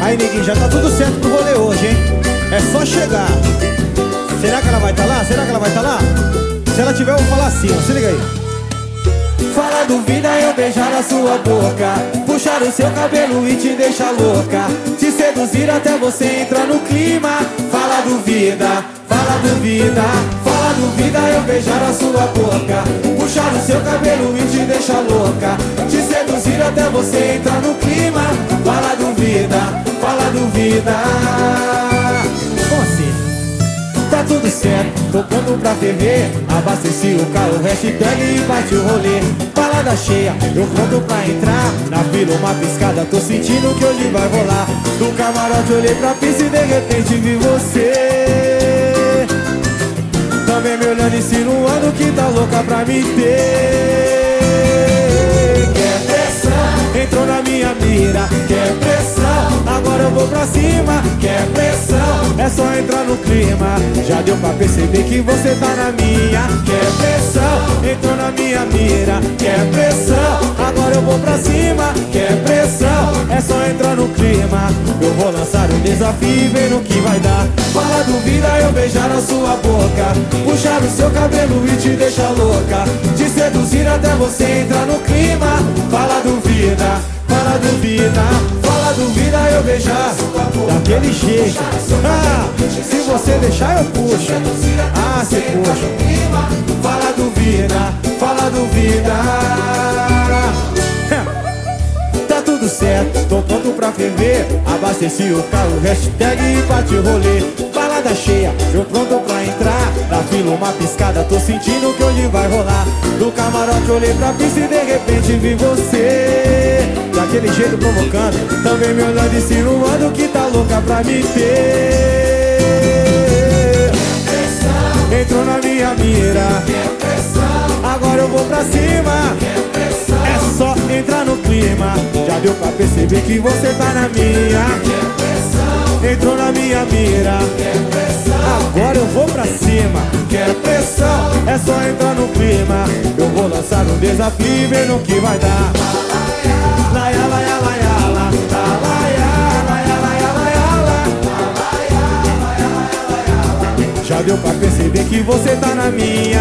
Aí, neguinho, já tá tudo certo pro rolê hoje, hein? É só chegar. Será que ela vai estar tá lá? Será que ela vai estar tá lá? Se ela tiver, eu vou falar assim, ó. Se liga aí. Fala duvida eu beijar a sua boca Puxar o seu cabelo e te deixar louca Te seduzir até você entrar no clima Fala duvida, fala duvida Fala duvida eu beijar a sua boca Puxar o seu cabelo e te deixar louca. Te seduzir até você entrar no clima. Fala duvida, fala duvida tá tudo certo Tô pronto pra ferver. Abasteci o carro, hashtag e bate o rolê. Balada cheia, eu pronto pra entrar. Na fila uma piscada, tô sentindo que hoje vai rolar. Do camarote olhei pra pista e de repente vi você Também me olhando insinuando que tá louca pra me ter é só entrar no clima. Já deu pra perceber que você tá na minha. Quer pressão, entrou na minha mira. Quer pressão, agora eu vou pra cima. Quer pressão, é só entrar no clima. Eu vou lançar um desafio e ver no que vai dar. Fala duvida eu beijar a sua boca. Puxar o seu cabelo e te deixar louca. Te seduzir até você entrar no clima Fala duvida, fala duvida eu beijar Daquele jeito. Ah, Se você deixar eu puxo. Ah, você puxa. Fala duvida, fala duvida Tá tudo certo, tô pronto pra ferver. Abasteci o carro, hashtag bate rolê. Balada cheia, eu pronto pra entrar. Na fila uma piscada, tô sentindo que hoje vai rolar. Do camarote olhei pra pista e de repente vi você daquele jeito provocando. Também me olhando insinuando que tá louca pra me ter. Entrou na minha mira. Agora eu vou pra cima. É só entrar no clima. Já deu pra perceber que você tá na minha. Entrou na minha mira. Agora eu vou pra cima. Quer pressão É só entrar no clima. Eu vou lançar um desafio e ver no que vai dar já deu pra perceber que você tá na minha.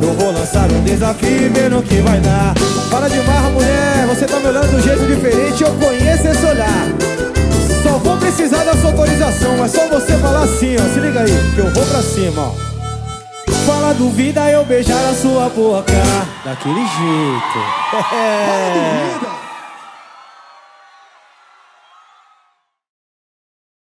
Eu vou lançar um desafio e no que vai dar. Para de marra, mulher, você tá me olhando de um jeito diferente Eu conheço esse olhar. Só vou precisar da sua autorização É só você falar assim, ó, se liga aí Que eu vou pra cima, ó Fala duvida eu beijar a sua boca. Daquele jeito. Fala duvida